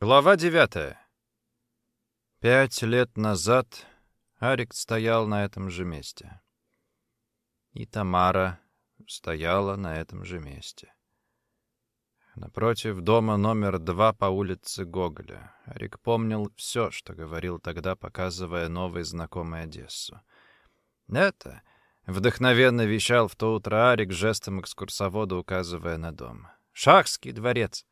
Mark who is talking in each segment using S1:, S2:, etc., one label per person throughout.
S1: Глава девятая. Пять лет назад Арик стоял на этом же месте. И Тамара стояла на этом же месте. Напротив дома номер два по улице Гоголя. Арик помнил все, что говорил тогда, показывая новый знакомый Одессу. «Это...» — вдохновенно вещал в то утро Арик, жестом экскурсовода указывая на дом. «Шахский дворец.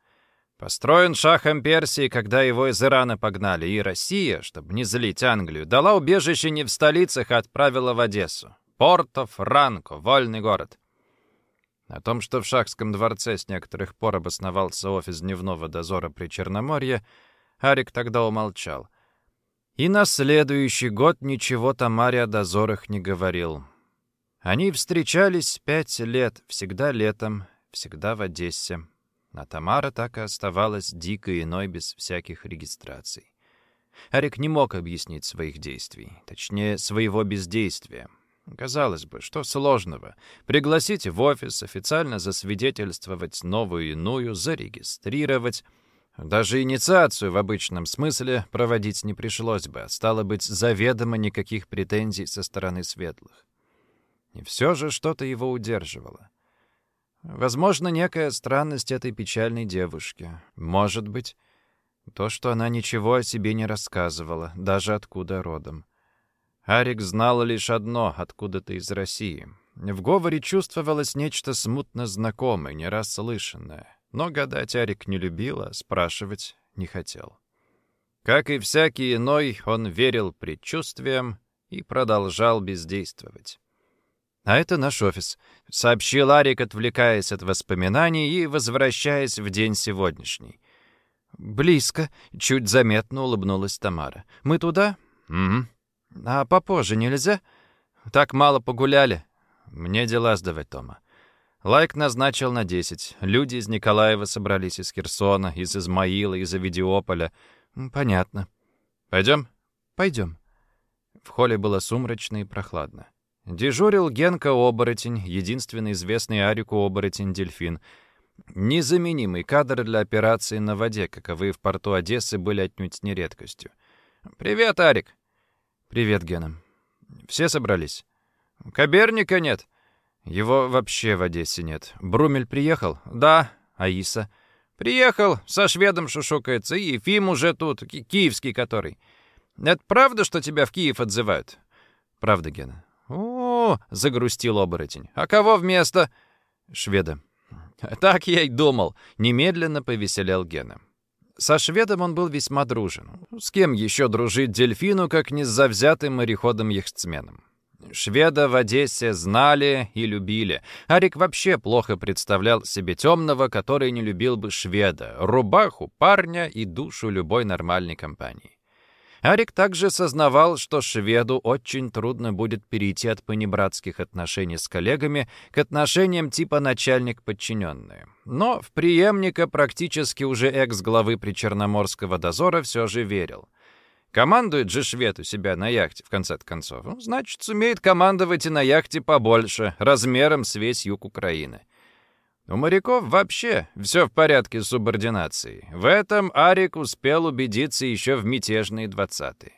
S1: Построен шахом Персии, когда его из Ирана погнали, и Россия, чтобы не злить Англию, дала убежище не в столицах, а отправила в Одессу. Порто Франко, вольный город. О том, что в Шахском дворце с некоторых пор обосновался офис дневного дозора при Черноморье, Арик тогда умолчал. И на следующий год ничего Тамаре о дозорах не говорил. Они встречались пять лет, всегда летом, всегда в Одессе. А Тамара так и оставалась дикой иной без всяких регистраций. Арик не мог объяснить своих действий, точнее, своего бездействия. Казалось бы, что сложного? Пригласить в офис, официально засвидетельствовать новую иную, зарегистрировать. Даже инициацию в обычном смысле проводить не пришлось бы, а стало быть, заведомо никаких претензий со стороны светлых. И все же что-то его удерживало. Возможно, некая странность этой печальной девушки. Может быть, то, что она ничего о себе не рассказывала, даже откуда родом. Арик знал лишь одно — откуда-то из России. В говоре чувствовалось нечто смутно знакомое, не раз слышанное. Но гадать Арик не любил, а спрашивать не хотел. Как и всякий иной, он верил предчувствиям и продолжал бездействовать. «А это наш офис», — сообщил Арик, отвлекаясь от воспоминаний и возвращаясь в день сегодняшний. «Близко», — чуть заметно улыбнулась Тамара. «Мы туда?» «Угу». «А попозже нельзя?» «Так мало погуляли». «Мне дела сдавать, Тома». Лайк назначил на десять. Люди из Николаева собрались из Херсона, из Измаила, из Авидиополя. «Понятно». «Пойдем?» «Пойдем». В холле было сумрачно и прохладно. Дежурил Генка-оборотень, единственный известный Арику-оборотень-дельфин. Незаменимый кадр для операции на воде, каковы в порту Одессы были отнюдь не редкостью. «Привет, Арик!» «Привет, Гена. Все собрались?» «Коберника нет?» «Его вообще в Одессе нет. Брумель приехал?» «Да». «Аиса?» «Приехал, со шведом шушукается, и Ефим уже тут, ки киевский который. Это правда, что тебя в Киев отзывают?» «Правда, Гена. «О, — загрустил оборотень, — а кого вместо?» «Шведа». «Так я и думал», — немедленно повеселел Гена. Со шведом он был весьма дружен. С кем еще дружить дельфину, как не с завзятым мореходом-яхтсменом? Шведа в Одессе знали и любили. Арик вообще плохо представлял себе темного, который не любил бы шведа, рубаху парня и душу любой нормальной компании. Арик также сознавал, что шведу очень трудно будет перейти от понебратских отношений с коллегами к отношениям типа начальник-подчиненные. Но в преемника практически уже экс-главы Причерноморского дозора все же верил. Командует же швед у себя на яхте, в конце концов. Ну, значит, сумеет командовать и на яхте побольше, размером с весь юг Украины. У моряков вообще все в порядке с субординацией. В этом Арик успел убедиться еще в мятежные двадцатые.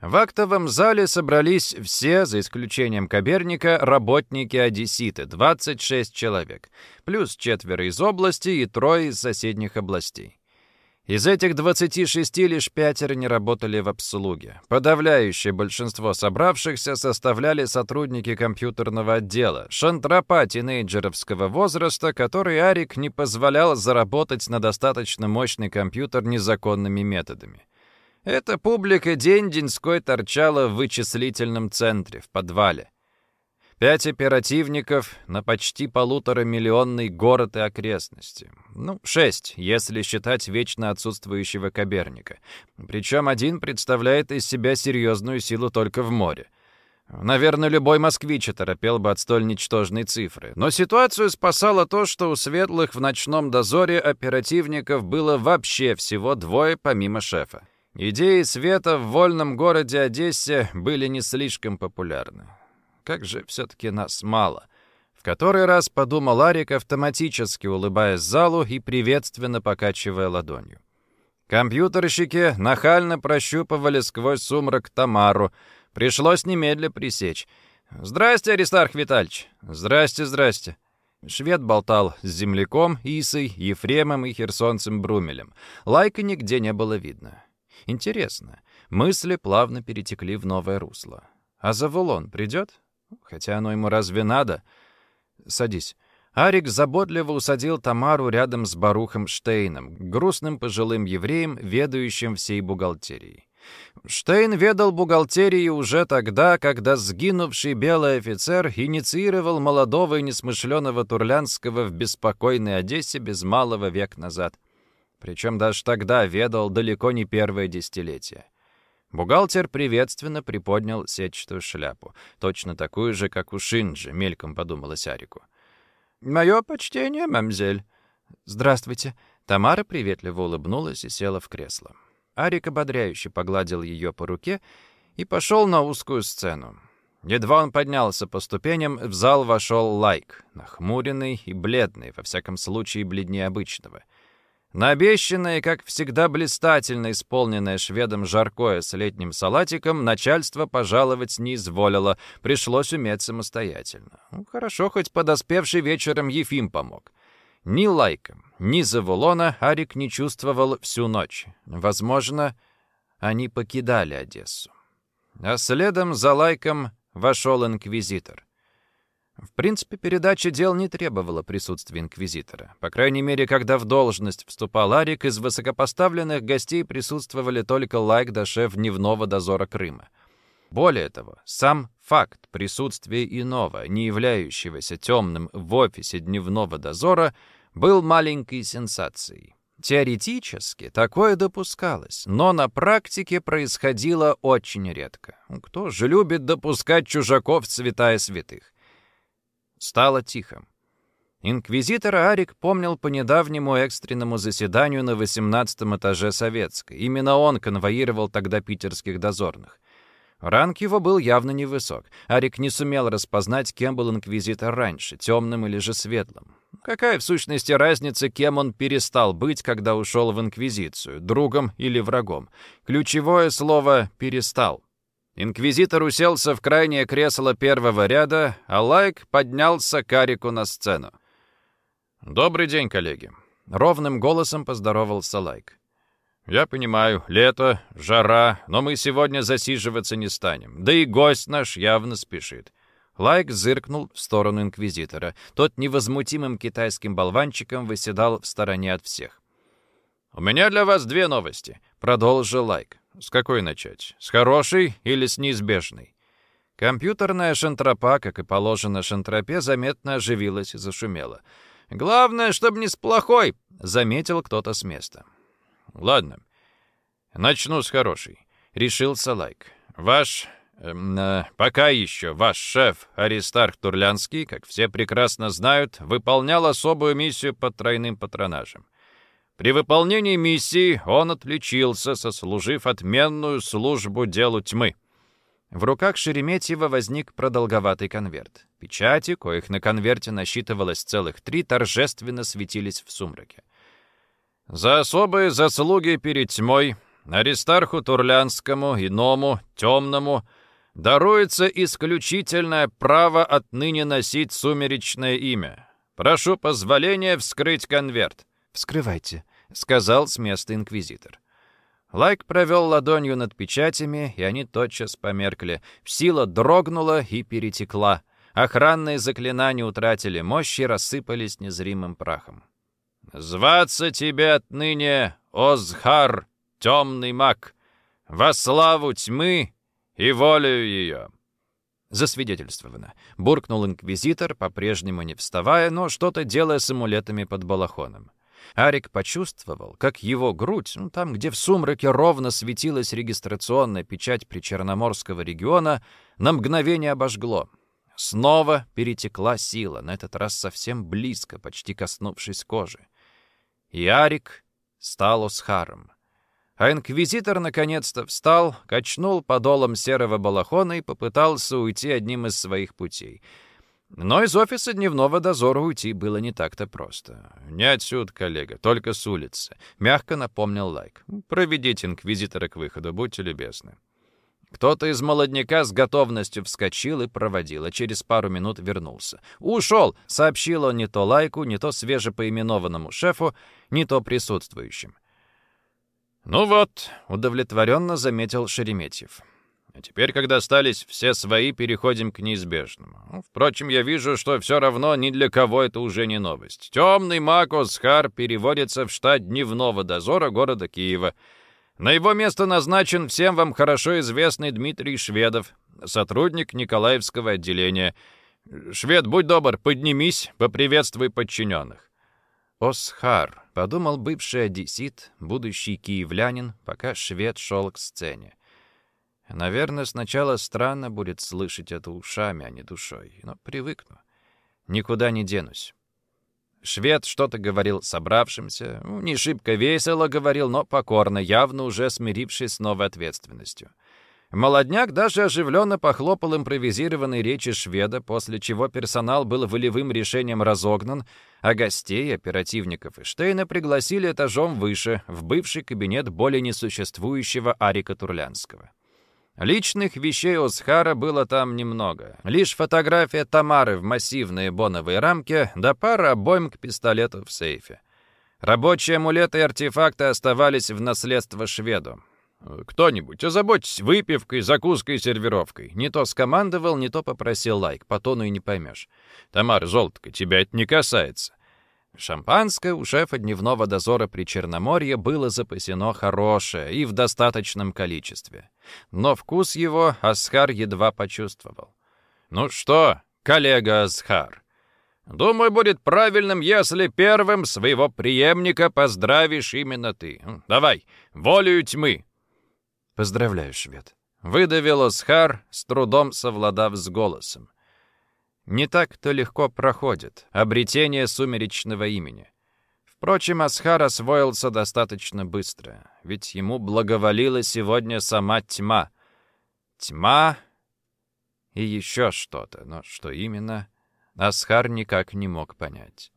S1: В актовом зале собрались все, за исключением Коберника, работники Одесситы, 26 человек, плюс четверо из области и трое из соседних областей. Из этих 26 лишь пятеро не работали в обслуге. Подавляющее большинство собравшихся составляли сотрудники компьютерного отдела, шантропа тинейджеровского возраста, который Арик не позволял заработать на достаточно мощный компьютер незаконными методами. Эта публика день-деньской торчала в вычислительном центре, в подвале. Пять оперативников на почти полуторамиллионный город и окрестности. Ну, шесть, если считать вечно отсутствующего Коберника. Причем один представляет из себя серьезную силу только в море. Наверное, любой москвич оторопел бы от столь ничтожной цифры. Но ситуацию спасало то, что у светлых в ночном дозоре оперативников было вообще всего двое помимо шефа. Идеи света в вольном городе Одессе были не слишком популярны как же все-таки нас мало. В который раз подумал Арик, автоматически улыбаясь залу и приветственно покачивая ладонью. Компьютерщики нахально прощупывали сквозь сумрак Тамару. Пришлось немедля пресечь. «Здрасте, Аристарх Витальевич!» «Здрасте, здрасте!» Швед болтал с земляком, Исой, Ефремом и херсонцем Брумелем. Лайка нигде не было видно. Интересно, мысли плавно перетекли в новое русло. А Завулон придет? Хотя оно ему разве надо? Садись. Арик заботливо усадил Тамару рядом с Барухом Штейном, грустным пожилым евреем, ведающим всей бухгалтерией. Штейн ведал бухгалтерией уже тогда, когда сгинувший белый офицер инициировал молодого и несмышленого Турлянского в беспокойной Одессе без малого век назад. Причем даже тогда ведал далеко не первое десятилетие. Бухгалтер приветственно приподнял сетчатую шляпу, точно такую же, как у Шинджи, мельком подумалось Арику. «Мое почтение, мамзель». «Здравствуйте». Тамара приветливо улыбнулась и села в кресло. Арик ободряюще погладил ее по руке и пошел на узкую сцену. Едва он поднялся по ступеням, в зал вошел Лайк, нахмуренный и бледный, во всяком случае бледнее обычного. На обещанное, как всегда блистательно исполненное шведом жаркое с летним салатиком, начальство пожаловать не изволило, пришлось умять самостоятельно. Ну, хорошо, хоть подоспевший вечером Ефим помог. Ни Лайка, ни Завулона Арик не чувствовал всю ночь. Возможно, они покидали Одессу. А следом за Лайком вошел инквизитор. В принципе, передача дел не требовала присутствия инквизитора. По крайней мере, когда в должность вступал Арик, из высокопоставленных гостей присутствовали только Лайк да шеф дневного дозора Крыма. Более того, сам факт присутствия иного, не являющегося темным в офисе дневного дозора, был маленькой сенсацией. Теоретически такое допускалось, но на практике происходило очень редко. Кто же любит допускать чужаков в святая святых? Стало тихо. Инквизитор Арик помнил по недавнему экстренному заседанию на 18 этаже Советской. Именно он конвоировал тогда питерских дозорных. Ранг его был явно невысок. Арик не сумел распознать, кем был инквизитор раньше, темным или же светлым. Какая в сущности разница, кем он перестал быть, когда ушел в инквизицию, другом или врагом? Ключевое слово «перестал». Инквизитор уселся в крайнее кресло первого ряда, а Лайк поднялся к Арику на сцену. «Добрый день, коллеги!» — ровным голосом поздоровался Лайк. «Я понимаю, лето, жара, но мы сегодня засиживаться не станем. Да и гость наш явно спешит». Лайк зыркнул в сторону Инквизитора. Тот невозмутимым китайским болванчиком восседал в стороне от всех. «У меня для вас две новости», — продолжил Лайк. С какой начать? С хорошей или с неизбежной? Компьютерная шантропа, как и положено шантропе, заметно оживилась и зашумела. «Главное, чтобы не с плохой», — заметил кто-то с места. «Ладно, начну с хорошей», — решился Лайк. «Ваш... Эм, э, пока еще ваш шеф Аристарх Турлянский, как все прекрасно знают, выполнял особую миссию под тройным патронажем. При выполнении миссии он отличился, сослужив отменную службу делу тьмы. В руках Шереметьева возник продолговатый конверт. Печати, коих на конверте насчитывалось целых три, торжественно светились в сумраке. «За особые заслуги перед тьмой Аристарху Турлянскому, иному, темному, даруется исключительное право отныне носить сумеречное имя. Прошу позволения вскрыть конверт». «Вскрывайте», — сказал с места инквизитор. Лайк провел ладонью над печатями, и они тотчас померкли. Сила дрогнула и перетекла. Охранные заклинания утратили мощь и рассыпались незримым прахом. «Зваться тебе отныне Озхар, темный маг, во славу тьмы и волю ее!» «Засвидетельствовано», — буркнул инквизитор, по-прежнему не вставая, но что-то делая с амулетами под балахоном. Арик почувствовал, как его грудь, ну, там, где в сумраке ровно светилась регистрационная печать Причерноморского региона, на мгновение обожгло. Снова перетекла сила, на этот раз совсем близко, почти коснувшись кожи. И Арик стал Осхаром. А инквизитор наконец-то встал, качнул подолом серого балахона и попытался уйти одним из своих путей — Но из офиса дневного дозора уйти было не так-то просто. «Не отсюда, коллега, только с улицы», — мягко напомнил Лайк. «Проведите инквизитора к выходу, будьте любезны». Кто-то из молодняка с готовностью вскочил и проводил, а через пару минут вернулся. «Ушел!» — сообщил он не то Лайку, не то свежепоименованному шефу, не то присутствующим. «Ну вот», — удовлетворенно заметил Шереметьев. «А теперь, когда остались все свои, переходим к неизбежному. Ну, впрочем, я вижу, что все равно ни для кого это уже не новость. Темный маг Осхар переводится в штат дневного дозора города Киева». На его место назначен всем вам хорошо известный Дмитрий Шведов, сотрудник Николаевского отделения. Швед, будь добр, поднимись, поприветствуй подчиненных. Осхар, подумал бывший одессит, будущий киевлянин, пока швед шел к сцене. Наверное, сначала странно будет слышать это ушами, а не душой, но привыкну. Никуда не денусь. Швед что-то говорил собравшимся, ну, не шибко весело говорил, но покорно, явно уже смирившись с новой ответственностью. Молодняк даже оживленно похлопал импровизированной речи шведа, после чего персонал был волевым решением разогнан, а гостей, оперативников и Штейна пригласили этажом выше, в бывший кабинет более несуществующего Арика Турлянского. Личных вещей Осхара было там немного. Лишь фотография Тамары в массивной боновой рамке да пара обойм к пистолету в сейфе. Рабочие амулеты и артефакты оставались в наследство шведу. «Кто-нибудь, озаботьтесь выпивкой, закуской, сервировкой». Не то скомандовал, не то попросил лайк, по тону и не поймешь. «Тамара, золотко, тебя это не касается». Шампанское у шефа дневного дозора при Черноморье было запасено хорошее и в достаточном количестве. Но вкус его Асхар едва почувствовал. «Ну что, коллега Асхар, думаю, будет правильным, если первым своего преемника поздравишь именно ты. Давай, волею тьмы!» «Поздравляю, швед!» — выдавил Асхар, с трудом совладав с голосом. Не так-то легко проходит обретение сумеречного имени. Впрочем, Асхар освоился достаточно быстро, ведь ему благоволила сегодня сама тьма. Тьма и еще что-то, но что именно, Асхар никак не мог понять.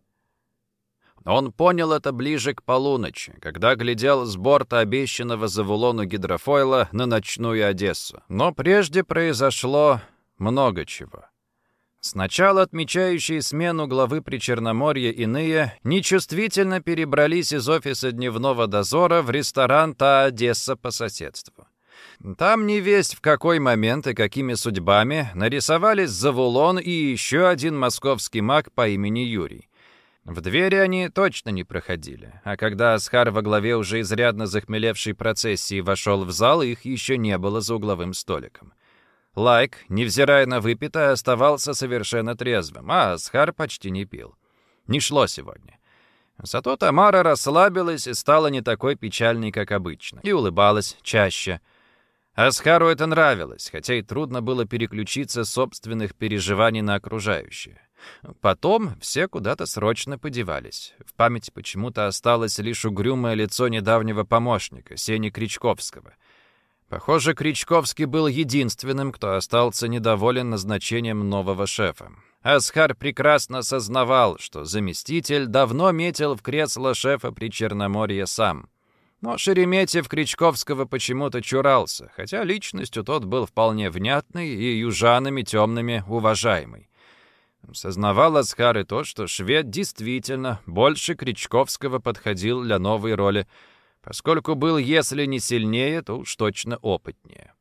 S1: Он понял это ближе к полуночи, когда глядел с борта обещанного Завулону гидрофойла на ночную Одессу. Но прежде произошло много чего. Сначала отмечающие смену главы Причерноморья иные нечувствительно перебрались из офиса дневного дозора в ресторан «Та Одесса» по соседству. Там не весть в какой момент и какими судьбами нарисовались Завулон и еще один московский маг по имени Юрий. В двери они точно не проходили, а когда Асхар во главе уже изрядно захмелевшей процессии вошел в зал, их еще не было за угловым столиком. Лайк, невзирая на выпитое, оставался совершенно трезвым, а Асхар почти не пил. Не шло сегодня. Зато Тамара расслабилась и стала не такой печальной, как обычно, и улыбалась чаще. Асхару это нравилось, хотя и трудно было переключиться собственных переживаний на окружающее. Потом все куда-то срочно подевались. В памяти почему-то осталось лишь угрюмое лицо недавнего помощника, Сени Кричковского — Похоже, Кричковский был единственным, кто остался недоволен назначением нового шефа. Асхар прекрасно сознавал, что заместитель давно метил в кресло шефа при Черноморье сам. Но Шереметьев Кричковского почему-то чурался, хотя личностью тот был вполне внятный и южанами темными уважаемый. Сознавал Асхар и то, что швед действительно больше Кричковского подходил для новой роли — поскольку был, если не сильнее, то уж точно опытнее.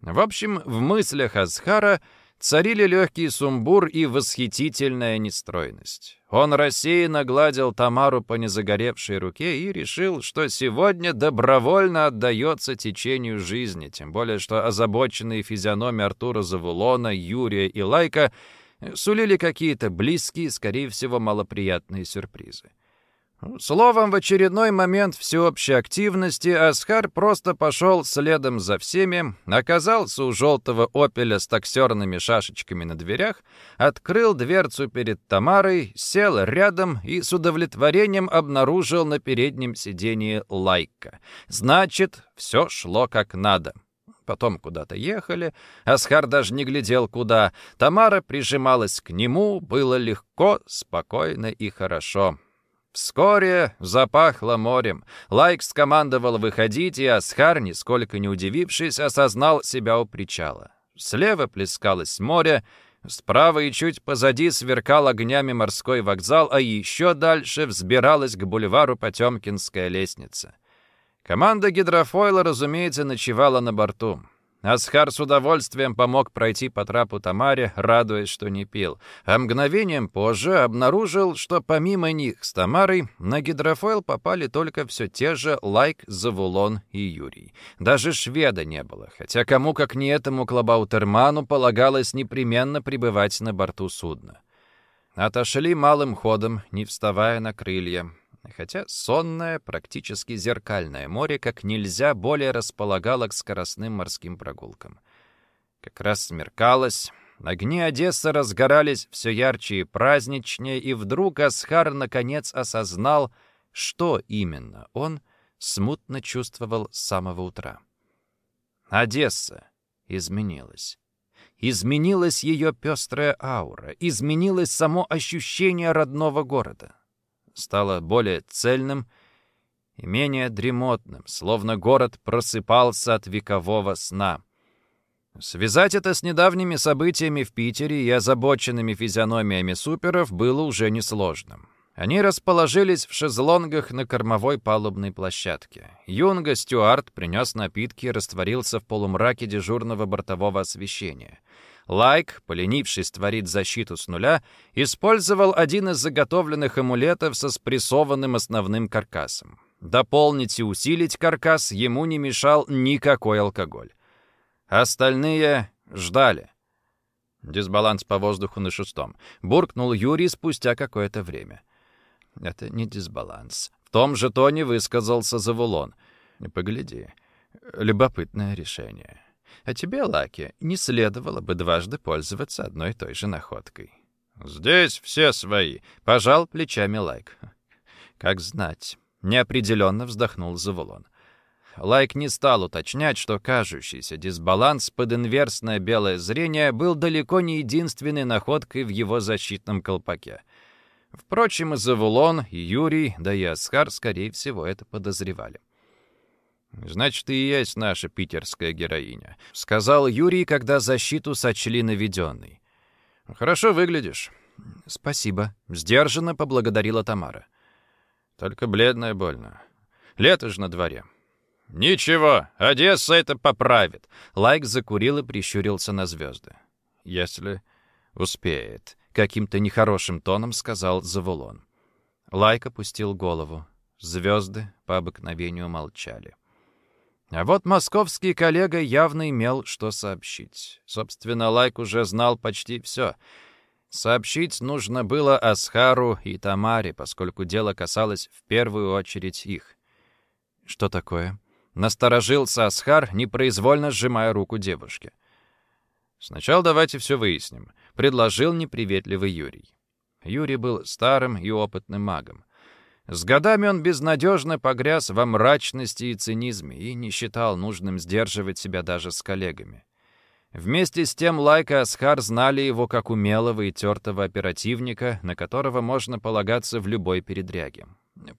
S1: В общем, в мыслях Асхара царили легкий сумбур и восхитительная нестройность. Он рассеянно гладил Тамару по незагоревшей руке и решил, что сегодня добровольно отдается течению жизни, тем более что озабоченные физиономии Артура Завулона, Юрия и Лайка сулили какие-то близкие, скорее всего, малоприятные сюрпризы. Словом, в очередной момент всеобщей активности Асхар просто пошел следом за всеми, оказался у желтого «Опеля» с таксерными шашечками на дверях, открыл дверцу перед Тамарой, сел рядом и с удовлетворением обнаружил на переднем сиденье лайка. Значит, все шло как надо. потом куда-то ехали. Асхар даже не глядел куда. Тамара прижималась к нему, было легко, спокойно и хорошо. Вскоре запахло морем. Лайк скомандовал выходить, и Асхар, нисколько не удивившись, осознал себя у причала. Слева плескалось море, справа и чуть позади сверкал огнями морской вокзал, а еще дальше взбиралась к бульвару Потемкинская лестница. Команда гидрофойла, разумеется, ночевала на борту. Асхар с удовольствием помог пройти по трапу Тамаре, радуясь, что не пил. А мгновением позже обнаружил, что помимо них с Тамарой на гидрофойл попали только все те же Лайк, Завулон и Юрий. Даже шведа не было, хотя кому как не этому Клабаутерману полагалось непременно пребывать на борту судна. Отошли малым ходом, не вставая на крылья хотя сонное, практически зеркальное море как нельзя более располагало к скоростным морским прогулкам. Как раз смеркалось, огни Одессы разгорались все ярче и праздничнее, и вдруг Асхар наконец осознал, что именно он смутно чувствовал с самого утра. Одесса изменилась. Изменилась ее пестрая аура, изменилось само ощущение родного города стало более цельным и менее дремотным, словно город просыпался от векового сна. Связать это с недавними событиями в Питере и озабоченными физиономиями суперов было уже несложным. Они расположились в шезлонгах на кормовой палубной площадке. Юнга Стюарт принес напитки и растворился в полумраке дежурного бортового освещения — Лайк, поленившись творить защиту с нуля, использовал один из заготовленных амулетов со спрессованным основным каркасом. Дополнить и усилить каркас ему не мешал никакой алкоголь. Остальные ждали. Дисбаланс по воздуху на шестом. Буркнул Юрий спустя какое-то время. Это не дисбаланс. В том же тоне высказался Завулон. Погляди. Любопытное решение. А тебе, Лаки, не следовало бы дважды пользоваться одной и той же находкой. «Здесь все свои», — пожал плечами Лайк. «Как знать». Неопределенно вздохнул Завулон. Лайк не стал уточнять, что кажущийся дисбаланс под инверсное белое зрение был далеко не единственной находкой в его защитном колпаке. Впрочем, и Завулон, и Юрий, да и Асхар, скорее всего, это подозревали. «Значит, и есть наша питерская героиня», — сказал Юрий, когда защиту сочли наведенной. «Хорошо выглядишь». «Спасибо», — сдержанно поблагодарила Тамара. «Только бледная больно. Лето же на дворе». «Ничего, Одесса это поправит». Лайк закурил и прищурился на звезды. «Если успеет», — каким-то нехорошим тоном сказал Завулон. Лайк опустил голову. Звезды по обыкновению молчали. А вот московский коллега явно имел что сообщить. Собственно, Лайк уже знал почти все. Сообщить нужно было Асхару и Тамаре, поскольку дело касалось в первую очередь их. «Что такое?» Насторожился Асхар, непроизвольно сжимая руку девушки. «Сначала давайте все выясним», — предложил неприветливый Юрий. Юрий был старым и опытным магом. С годами он безнадежно погряз во мрачности и цинизме и не считал нужным сдерживать себя даже с коллегами. Вместе с тем Лайк и Асхар знали его как умелого и тертого оперативника, на которого можно полагаться в любой передряге.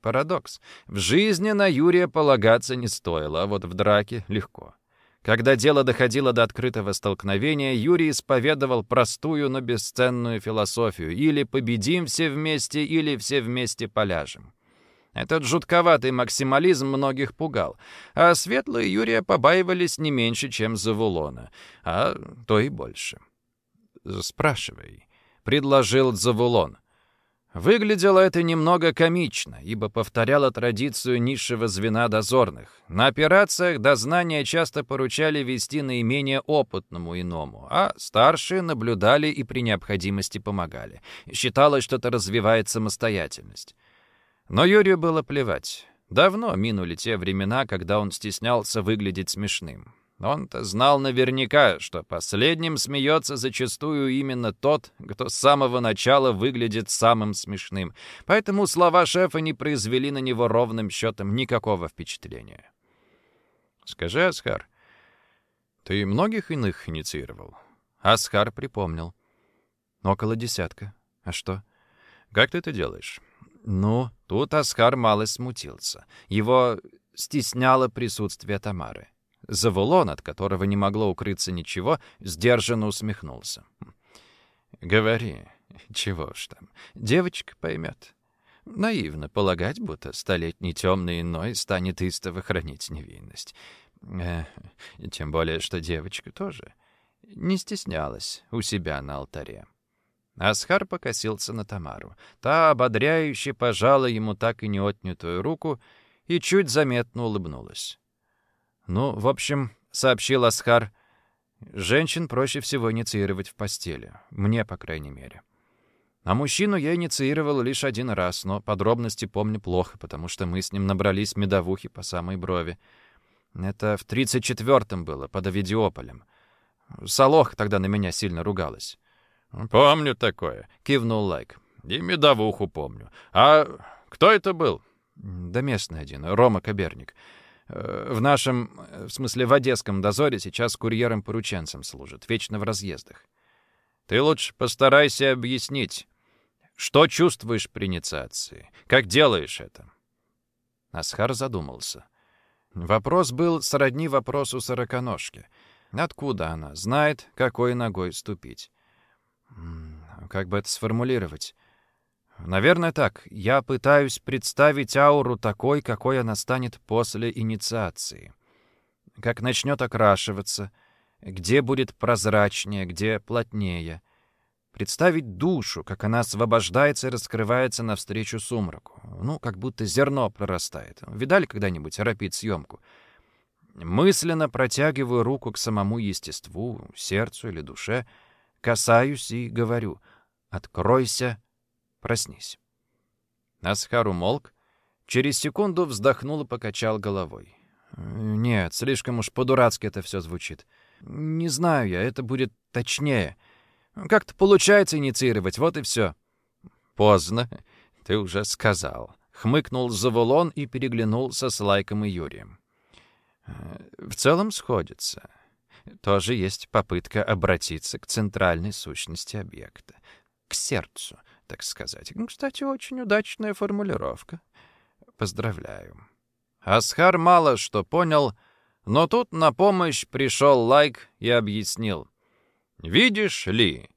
S1: Парадокс. В жизни на Юрия полагаться не стоило, а вот в драке легко. Когда дело доходило до открытого столкновения, Юрий исповедовал простую, но бесценную философию. Или победим все вместе, или все вместе поляжем. Этот жутковатый максимализм многих пугал, а светлые Юрия побаивались не меньше, чем Завулона, а то и больше. «Спрашивай», — предложил Завулон. Выглядело это немного комично, ибо повторяло традицию низшего звена дозорных. На операциях дознания часто поручали вести наименее опытному иному, а старшие наблюдали и при необходимости помогали. Считалось, что это развивает самостоятельность. Но Юрию было плевать. Давно минули те времена, когда он стеснялся выглядеть смешным. Он-то знал наверняка, что последним смеется зачастую именно тот, кто с самого начала выглядит самым смешным. Поэтому слова шефа не произвели на него ровным счетом никакого впечатления. «Скажи, Асхар, Ты многих иных инициировал? Асхар припомнил. Около десятка. А что? Как ты это делаешь? Ну, тут Асхар мало смутился. Его стесняло присутствие Тамары. Завулон, от которого не могло укрыться ничего, сдержанно усмехнулся. «Говори, чего ж там, девочка поймет. Наивно полагать, будто столетний темный иной станет истово хранить невинность. Э, тем более, что девочка тоже не стеснялась у себя на алтаре. Асхар покосился на Тамару. Та ободряюще пожала ему так и не отнятую руку и чуть заметно улыбнулась. «Ну, в общем», — сообщил Асхар, — «женщин проще всего инициировать в постели. Мне, по крайней мере». А мужчину я инициировал лишь один раз, но подробности помню плохо, потому что мы с ним набрались медовухи по самой брови. Это в 34-м было, под Авидиополем. Солох тогда на меня сильно ругалась. «Помню такое», — кивнул Лайк. «И медовуху помню. А кто это был?» «Да местный один, Рома Коберник. Э, в нашем, в смысле в Одесском дозоре сейчас курьером-порученцем служит, вечно в разъездах. Ты лучше постарайся объяснить, что чувствуешь при инициации, как делаешь это?» Асхар задумался. Вопрос был сродни вопросу сороконожки. Откуда она знает, какой ногой ступить? Как бы это сформулировать? Наверное, так. Я пытаюсь представить ауру такой, какой она станет после инициации. Как начнет окрашиваться, где будет прозрачнее, где плотнее. Представить душу, как она освобождается и раскрывается навстречу сумраку. Ну, как будто зерно прорастает. Видали когда-нибудь рапид-съемку? Мысленно протягиваю руку к самому естеству, сердцу или душе, касаюсь и говорю «Откройся, проснись». Асхар умолк, через секунду вздохнул и покачал головой. «Нет, слишком уж по-дурацки это все звучит. Не знаю я, это будет точнее». Как-то получается инициировать, вот и все. Поздно, ты уже сказал. Хмыкнул Завулон и переглянулся с Лайком и Юрием. Э, в целом сходится. Тоже есть попытка обратиться к центральной сущности объекта. К сердцу, так сказать. Кстати, очень удачная формулировка. Поздравляю. Асхар мало что понял, но тут на помощь пришел Лайк и объяснил. Видишь ли,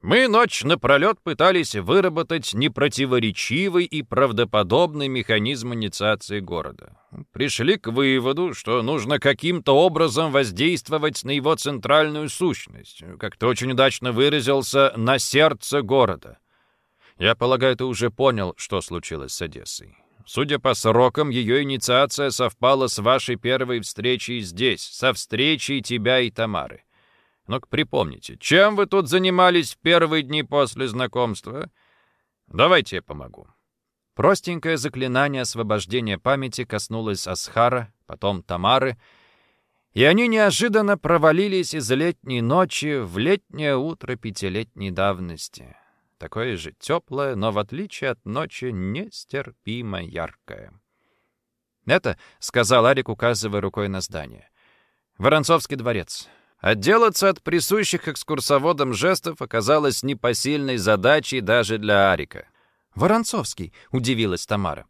S1: мы ночь напролет пытались выработать непротиворечивый и правдоподобный механизм инициации города. Пришли к выводу, что нужно каким-то образом воздействовать на его центральную сущность, как ты очень удачно выразился, на сердце города. Я полагаю, ты уже понял, что случилось с Одессой. Судя по срокам, ее инициация совпала с вашей первой встречей здесь, со встречей тебя и Тамары. Ну-ка припомните, чем вы тут занимались в первые дни после знакомства? Давайте я помогу». Простенькое заклинание освобождения памяти коснулось Асхара, потом Тамары, и они неожиданно провалились из летней ночи в летнее утро пятилетней давности. Такое же теплое, но в отличие от ночи нестерпимо яркое. «Это», — сказал Арик, указывая рукой на здание, — «Воронцовский дворец. Отделаться от присущих экскурсоводам жестов оказалось непосильной задачей даже для Арика. «Воронцовский», — удивилась Тамара.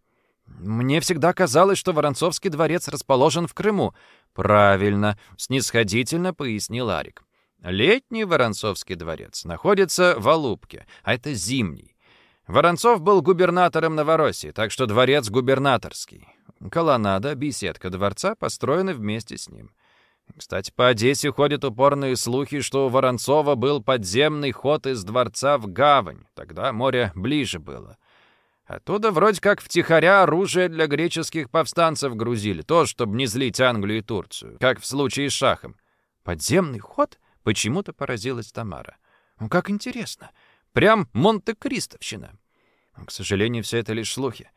S1: «Мне всегда казалось, что Воронцовский дворец расположен в Крыму». «Правильно», — снисходительно пояснил Арик. «Летний Воронцовский дворец находится в Алупке, а это зимний. Воронцов был губернатором Новороссии, так что дворец губернаторский. Колоннада, беседка дворца построены вместе с ним. Кстати, по Одессе ходят упорные слухи, что у Воронцова был подземный ход из дворца в гавань. Тогда море ближе было. Оттуда вроде как втихаря оружие для греческих повстанцев грузили, то, чтобы не злить Англию и Турцию, как в случае с Шахом. Подземный ход? Почему-то поразилась Тамара. Ну, как интересно. Прям Монте-Кристовщина. К сожалению, все это лишь слухи.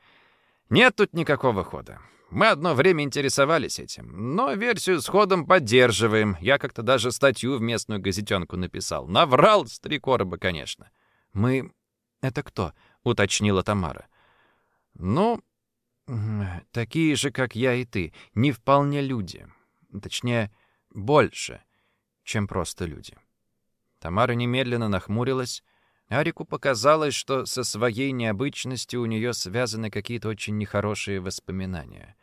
S1: Нет тут никакого хода. Мы одно время интересовались этим, но версию с ходом поддерживаем. Я как-то даже статью в местную газетенку написал. Наврал с три короба, конечно. Мы... Это кто? Уточнила Тамара. Ну, такие же, как я и ты. Не вполне люди. Точнее, больше, чем просто люди. Тамара немедленно нахмурилась. Арику показалось, что со своей необычностью у нее связаны какие-то очень нехорошие воспоминания.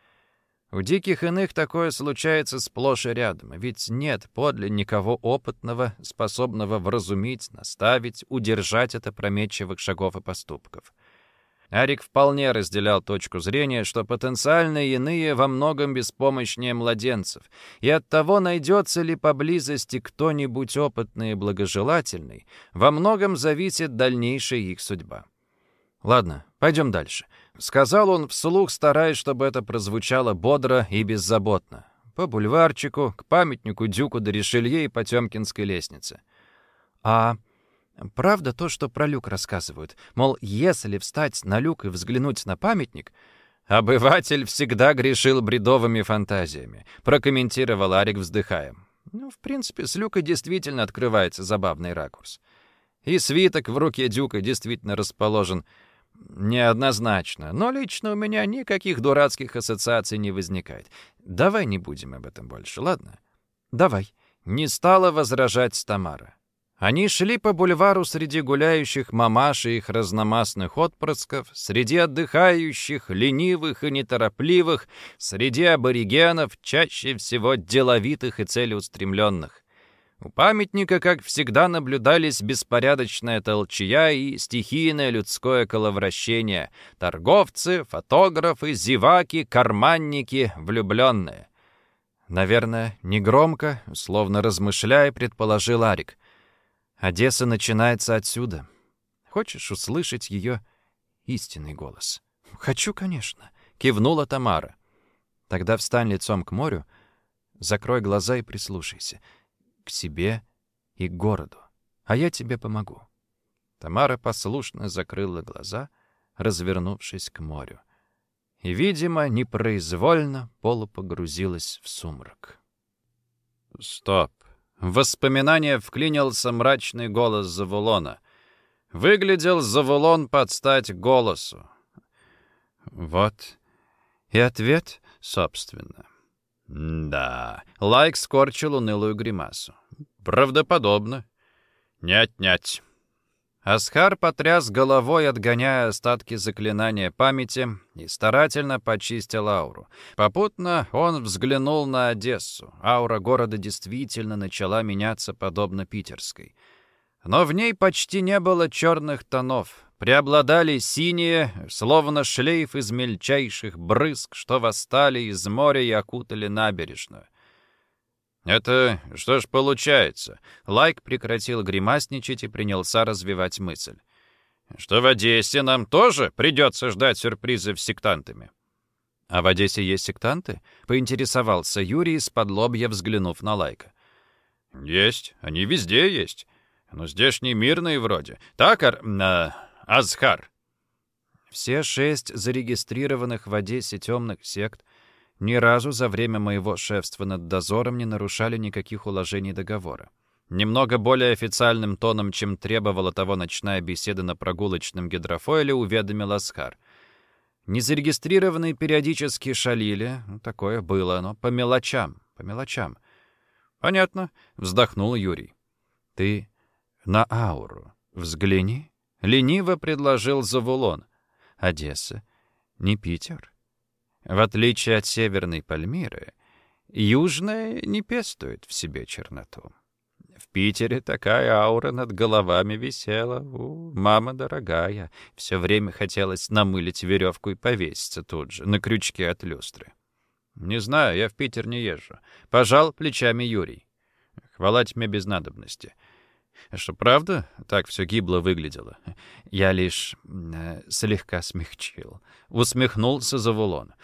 S1: У диких иных такое случается сплошь и рядом, ведь нет подле никого опытного, способного вразумить, наставить, удержать от опрометчивых шагов и поступков. Арик вполне разделял точку зрения, что потенциальные иные во многом беспомощнее младенцев, и от того, найдется ли поблизости кто-нибудь опытный и благожелательный, во многом зависит дальнейшая их судьба. «Ладно, пойдем дальше», — сказал он вслух, стараясь, чтобы это прозвучало бодро и беззаботно. По бульварчику, к памятнику Дюку до Ришелье и Потемкинской лестнице. «А Правда то, что про люк рассказывают. Мол, если встать на люк и взглянуть на памятник... «Обыватель всегда грешил бредовыми фантазиями», — прокомментировал Арик, вздыхая. Ну, в принципе, с люка действительно открывается забавный ракурс. И свиток в руке Дюка действительно расположен неоднозначно, но лично у меня никаких дурацких ассоциаций не возникает. Давай не будем об этом больше, ладно? Давай. Не стала возражать Тамара. Они шли по бульвару среди гуляющих мамаш и их разномастных отпрысков, среди отдыхающих, ленивых и неторопливых, среди аборигенов, чаще всего деловитых и целеустремленных. У памятника, как всегда, наблюдались беспорядочная толчья и стихийное людское коловращение. Торговцы, фотографы, зеваки, карманники, влюбленные. Наверное, негромко, словно размышляя, предположил Арик — Одесса начинается отсюда. Хочешь услышать ее истинный голос? Хочу, конечно, кивнула Тамара. Тогда встань лицом к морю, закрой глаза и прислушайся. К себе и к городу. А я тебе помогу. Тамара послушно закрыла глаза, развернувшись к морю. И, видимо, непроизвольно полупогрузилась в сумрак. «Стоп!» В воспоминания вклинился мрачный голос Завулона. Выглядел Завулон под стать голосу. Вот и ответ, собственно. Да, Лайк скорчил унылую гримасу. Правдоподобно. Не отнять. Асхар потряс головой, отгоняя остатки заклинания памяти, и старательно почистил ауру. Попутно он взглянул на Одессу. Аура города действительно начала меняться подобно питерской. Но в ней почти не было черных тонов. Преобладали синие, словно шлейф из мельчайших брызг, что восстали из моря и окутали набережную. «Это что ж получается?» Лайк прекратил гримасничать и принялся развивать мысль. «Что в Одессе нам тоже придется ждать сюрпризов с сектантами?» «А в Одессе есть сектанты?» — поинтересовался Юрий, исподлобья взглянув на Лайка. «Есть. Они везде есть. Но здешние мирные вроде. Так, Ар... Азхар?» Все шесть зарегистрированных в Одессе темных сект ни разу за время моего шефства над дозором не нарушали никаких уложений договора. Немного более официальным тоном, чем требовала того ночная беседа на прогулочном гидрофойле, уведомил Асхар. Незарегистрированные периодически шалили. Такое было, но по мелочам, по мелочам. «Понятно», — вздохнул Юрий. «Ты на ауру взгляни», — лениво предложил Завулон. «Одесса, не Питер». В отличие от Северной Пальмиры, Южная не пестует в себе черноту. В Питере такая аура над головами висела. У, мама дорогая. Все время хотелось намылить веревку и повеситься тут же, на крючке от люстры. Не знаю, я в Питер не езжу. Пожал плечами Юрий. Хвала тьме без надобности. Что, правда, так все гибло выглядело? Я лишь э, слегка смягчил. Усмехнулся Завулон.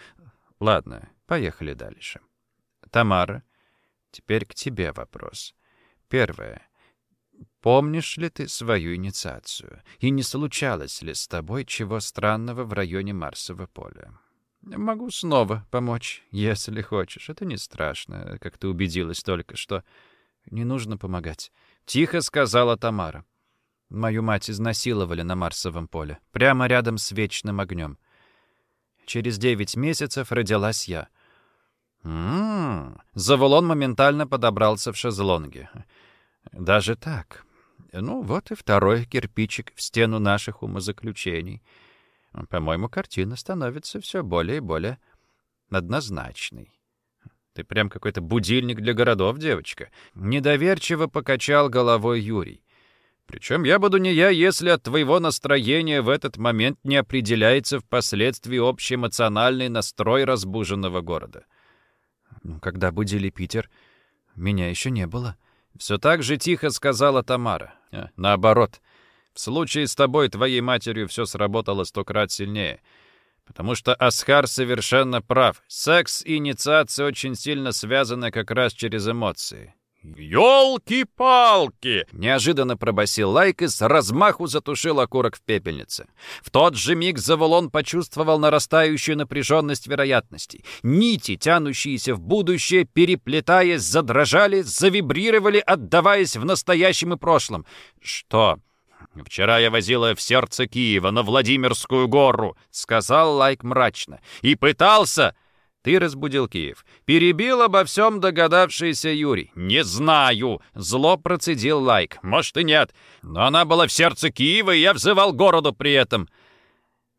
S1: Ладно, поехали дальше. Тамара, теперь к тебе вопрос. Первое. Помнишь ли ты свою инициацию? И не случалось ли с тобой чего странного в районе Марсового поля? Могу снова помочь, если хочешь. Это не страшно, как ты убедилась только что. Не нужно помогать. Тихо сказала Тамара. Мою мать изнасиловали на Марсовом поле, прямо рядом с вечным огнем. Через девять месяцев родилась я. «М-м-м», Завулон моментально подобрался в шезлонге. Даже так. Ну, вот и второй кирпичик в стену наших умозаключений. По-моему, картина становится все более и более однозначной. Ты прям какой-то будильник для городов, девочка. Недоверчиво покачал головой Юрий. Причем я буду не я, если от твоего настроения в этот момент не определяется впоследствии общий эмоциональный настрой разбуженного города. Ну, когда будили Питер, меня еще не было. Все так же тихо сказала Тамара. А, наоборот, в случае с тобой, твоей матерью, все сработало сто крат сильнее. Потому что Асхар совершенно прав. Секс и инициация очень сильно связаны как раз через эмоции.
S2: «Елки-палки!»
S1: — неожиданно пробасил Лайк и с размаху затушил окурок в пепельнице. В тот же миг Завулон почувствовал нарастающую напряженность вероятностей. Нити, тянущиеся в будущее, переплетаясь, задрожали, завибрировали, отдаваясь в настоящем и прошлом. «Что?» «Вчера я возила в сердце Киева, на Владимирскую гору», — сказал Лайк мрачно. «И пытался...» «Ты разбудил Киев. Перебил обо всем догадавшийся Юрий». «Не знаю!» — зло процедил Лайк. «Может и нет. Но она была в сердце Киева, и я взывал городу при этом».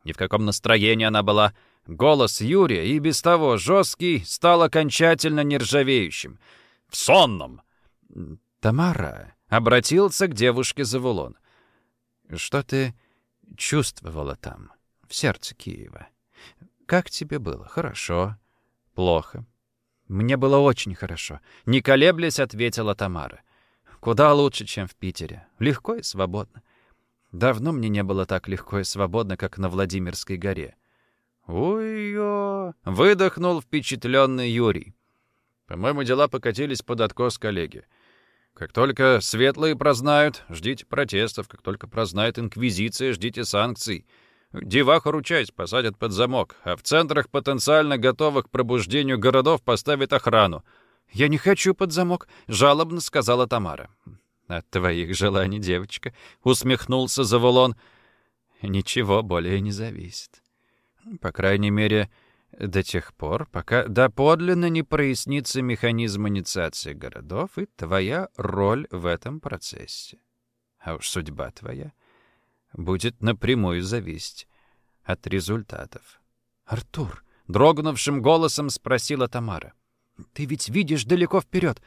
S1: Ни в каком настроении она была. Голос Юрия, и без того жесткий, стал окончательно нержавеющим.
S2: «В сонном!»
S1: «Тамара!» — обратился к девушке Завулон. «Что ты чувствовала там, в сердце Киева? Как тебе было? Хорошо?» «Плохо». «Мне было очень хорошо», — не колеблясь, ответила Тамара. «Куда лучше, чем в Питере. Легко и свободно. Давно мне не было так легко и свободно, как на Владимирской горе».
S2: «Ой-ё!»
S1: — выдохнул впечатленный Юрий. «По-моему, дела покатились под откос коллеги. Как только светлые прознают, ждите протестов. Как только прознает инквизиция, ждите санкций. Деваху ручаясь посадят под замок, а в центрах потенциально готовых к пробуждению городов поставят охрану. «Я не хочу под замок», — жалобно сказала Тамара. «От твоих желаний, девочка», — усмехнулся Завулон. «Ничего более не зависит. По крайней мере, до тех пор, пока доподлинно не прояснится механизм инициации городов и твоя роль в этом процессе. А уж судьба твоя — будет напрямую зависеть от результатов. «Артур», — дрогнувшим голосом спросила Тамара, — «ты ведь видишь далеко вперед.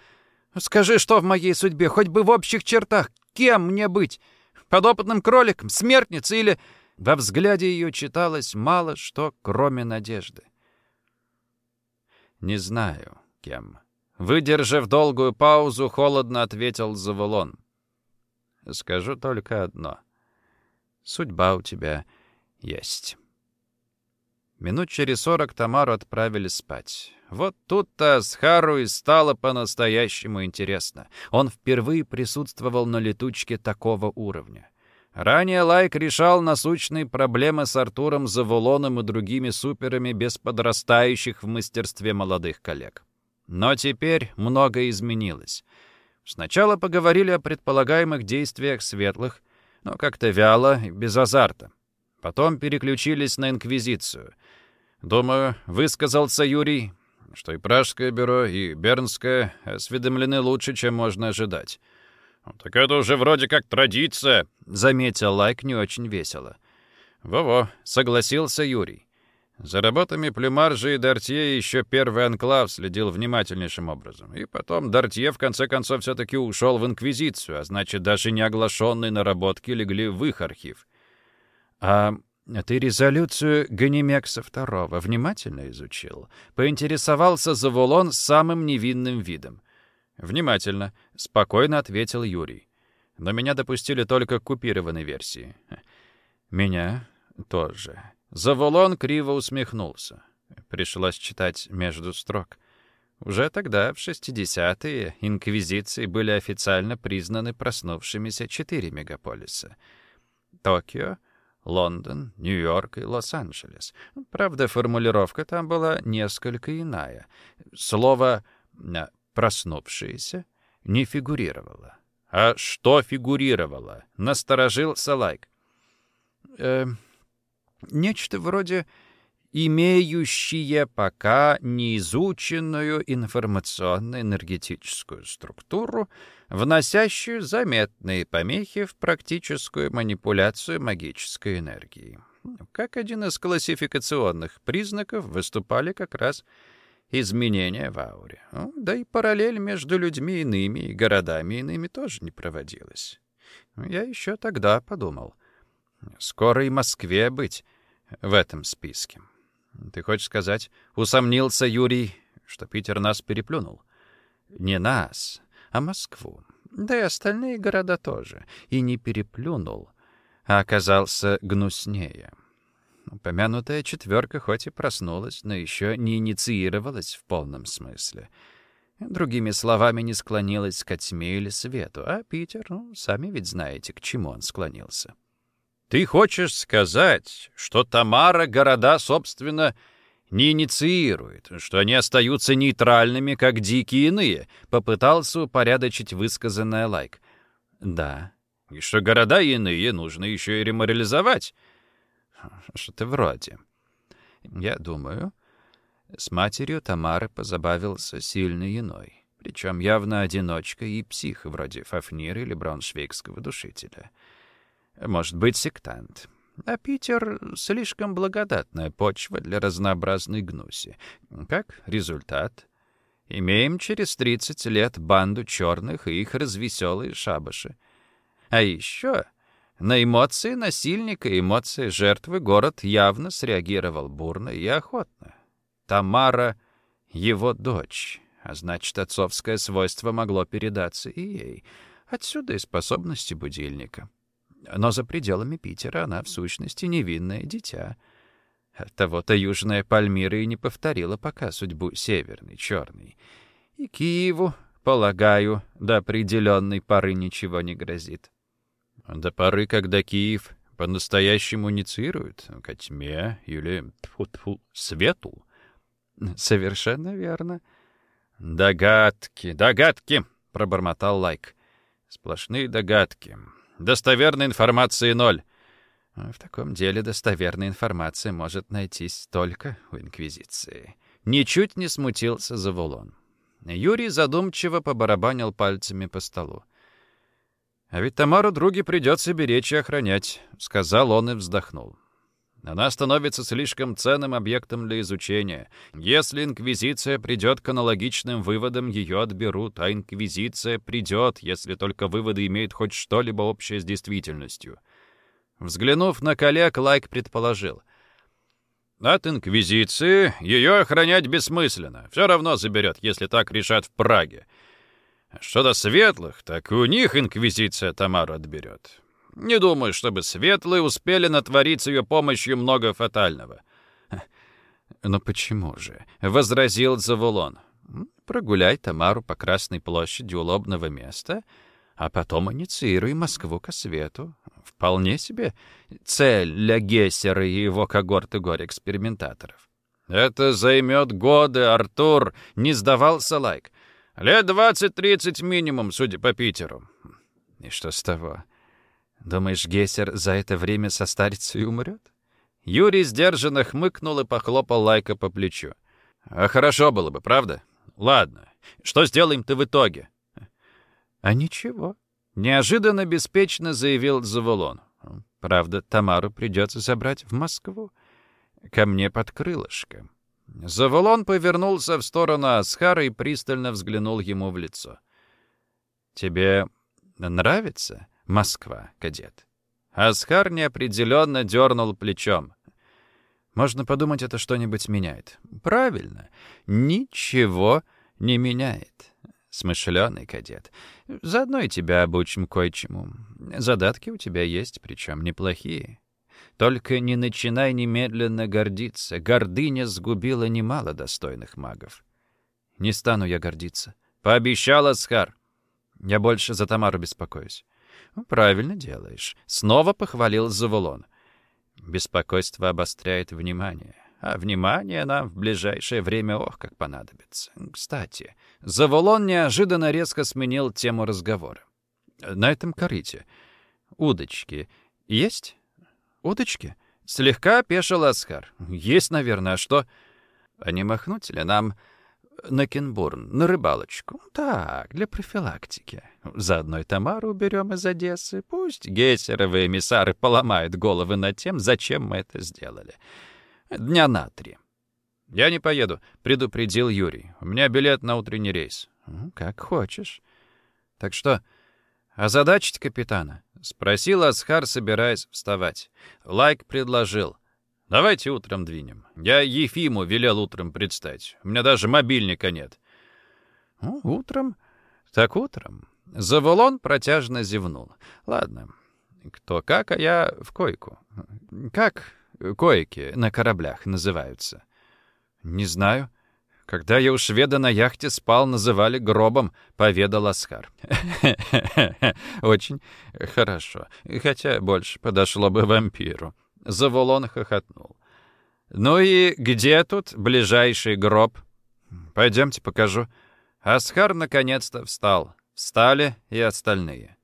S1: Скажи, что в моей судьбе, хоть бы в общих чертах, кем мне быть? Подопытным кроликом, смертницей или...» Во взгляде ее читалось мало что, кроме надежды. «Не знаю, кем». Выдержав долгую паузу, холодно ответил Завулон. «Скажу только одно — Судьба у тебя есть. Минут через сорок Тамару отправили спать. Вот тут-то Асхару и стало по-настоящему интересно. Он впервые присутствовал на летучке такого уровня. Ранее Лайк решал насущные проблемы с Артуром Завулоном и другими суперами без подрастающих в мастерстве молодых коллег. Но теперь многое изменилось. Сначала поговорили о предполагаемых действиях светлых, но как-то вяло и без азарта. Потом переключились на Инквизицию. Думаю, высказался Юрий, что и Пражское бюро, и Бернское осведомлены лучше, чем можно ожидать.
S2: «Так это уже вроде как традиция», —
S1: заметил Лайк не очень весело. «Во-во», — согласился Юрий. За работами Плюмаржа и Дортье еще первый анклав следил внимательнейшим образом. И потом Дортье в конце концов все-таки ушел в Инквизицию, а значит, даже неоглашенные наработки легли в их архив. А ты резолюцию Ганимекса II внимательно изучил? Поинтересовался Завулон самым невинным видом. «Внимательно», — спокойно ответил Юрий. «Но меня допустили только к купированной версии». «Меня тоже». Заволон криво усмехнулся. Пришлось читать между строк. Уже тогда, в 60-е, инквизиции были официально признаны проснувшимися четыре мегаполиса. Токио, Лондон, Нью-Йорк и Лос-Анджелес. Правда, формулировка там была несколько иная. Слово «проснувшиеся» не фигурировало. А что фигурировало? Насторожился Лайк. «Э, Нечто вроде имеющие пока неизученную информационно-энергетическую структуру, вносящую заметные помехи в практическую манипуляцию магической энергией. Как один из классификационных признаков выступали как раз изменения в ауре. Ну, да и параллель между людьми иными и городами иными тоже не проводилась. Я еще тогда подумал, скоро и Москве быть в этом списке. Ты хочешь сказать, усомнился Юрий, что Питер нас переплюнул? Не нас, а Москву. Да и остальные города тоже. И не переплюнул, а оказался гнуснее. Упомянутая четверка хоть и проснулась, но еще не инициировалась в полном смысле. Другими словами, не склонилась к тьме или свету, а Питер, ну, сами ведь знаете, к чему он склонился.
S2: Ты хочешь сказать, что Тамара города, собственно, не инициирует, что они остаются нейтральными, как дикие иные, попытался упорядочить высказанное лайк. Да. И что города иные нужно еще и реморализовать.
S1: Что-то вроде. Я думаю, с матерью Тамары позабавился сильный иной, причем явно одиночка и псих, вроде Фафнира или брауншвейгского душителя. Может быть, сектант. А Питер — слишком благодатная почва для разнообразной гнуси. Как результат, имеем через 30 лет банду черных и их развеселые шабаши. А еще на эмоции насильника и эмоции жертвы город явно среагировал бурно и охотно. Тамара — его дочь, а значит, отцовское свойство могло передаться и ей. Отсюда и способности будильника. Но за пределами Питера она, в сущности, невинное дитя. Того-то Южная Пальмира и не повторила пока судьбу Северной, Черной. И Киеву, полагаю, до определенной поры ничего не грозит.
S2: До поры, когда Киев по-настоящему инициирует ко тьме или тьфу -тьфу, свету?
S1: Совершенно верно.
S2: Догадки, догадки, пробормотал Лайк. Сплошные догадки. Достоверной информации ноль.
S1: В таком деле достоверная информация может найтись только у Инквизиции. Ничуть не смутился Завулон. Юрий задумчиво побарабанил пальцами по столу.
S2: «А ведь Тамару други придется беречь и охранять», — сказал он и вздохнул. Она становится слишком ценным объектом для изучения. Если Инквизиция придет к аналогичным выводам, ее отберут, а Инквизиция придет, если только выводы имеют хоть что-либо общее с действительностью. Взглянув на коллег, Лайк предположил. От Инквизиции ее охранять бессмысленно. Все равно заберет, если так решат в Праге. Что до светлых, так и у них Инквизиция Тамару отберет. Не думаю, чтобы светлые успели натворить с ее помощью много фатального.
S1: «Но почему же?» — возразил Завулон. «Прогуляй Тамару по Красной площади у лобного места, а потом инициируй Москву ко свету. Вполне себе цель для Гессера и его когорты горе-экспериментаторов».
S2: «Это займет годы, Артур!» — не сдавался Лайк. «Лет двадцать-тридцать минимум, судя по Питеру».
S1: «И что с того?» Думаешь, Гессер за это время состарится и умрет?
S2: Юрий сдержанно хмыкнул и похлопал Лайка по плечу. А хорошо было бы, правда? Ладно. Что сделаем-то в итоге?
S1: А ничего. Неожиданно беспечно заявил Завулон. Правда, Тамару придется забрать в Москву. Ко мне под крылышко.
S2: Завулон повернулся в сторону Асхара и пристально взглянул ему в лицо.
S1: «Тебе нравится?» Москва, кадет.
S2: Асхар неопределенно дернул плечом.
S1: Можно подумать, это что-нибудь меняет. Правильно. Ничего не меняет. Смышленый кадет. Заодно и тебя обучим кое-чему. Задатки у тебя есть, причем неплохие. Только не начинай немедленно гордиться. Гордыня сгубила немало достойных магов. Не стану я гордиться. Пообещал Асхар. Я больше за Тамару беспокоюсь. «Правильно делаешь», — снова похвалил Завулон. «Беспокойство обостряет внимание, а внимание нам в ближайшее время ох как понадобится. Кстати, Завулон неожиданно резко сменил тему разговора. На этом корыте удочки есть?» «Удочки?»
S2: — Слегка опешил Аскар. «Есть, наверное, что?» «А не махнуть ли нам на Кенбурн, на рыбалочку?» «Так, для профилактики. Заодно и Тамару уберем из Одессы. Пусть гессеровые эмиссары поломают головы над тем, зачем мы это сделали. Дня на три».
S1: «Я не поеду», — предупредил Юрий. «У меня билет на утренний рейс».
S2: «Как хочешь».
S1: «Так что, озадачить капитана?» — спросил Асхар, собираясь вставать. Лайк предложил. «Давайте утром двинем. Я Ефиму велел утром предстать. У меня даже мобильника нет».
S2: «Ну, утром? Так утром». Заволон протяжно зевнул. «Ладно, кто как, а я в койку. Как койки на кораблях называются?»
S1: «Не знаю. Когда я у шведа на яхте спал, называли гробом», — поведал Оскар.
S2: «Очень хорошо. Хотя больше подошло бы вампиру». Заволон хохотнул. «Ну и где тут ближайший гроб?»
S1: «Пойдемте покажу». Оскар наконец-то встал. Встали и остальные.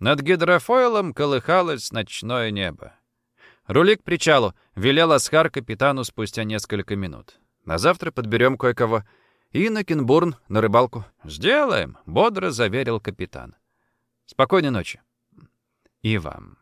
S1: Над гидрофойлом колыхалось ночное небо. «Рули к причалу», — велел Оскар капитану спустя несколько минут. На завтра подберем кое-кого. И на Кенбурн, на рыбалку. Сделаем, бодро заверил капитан. Спокойной ночи.
S2: И вам.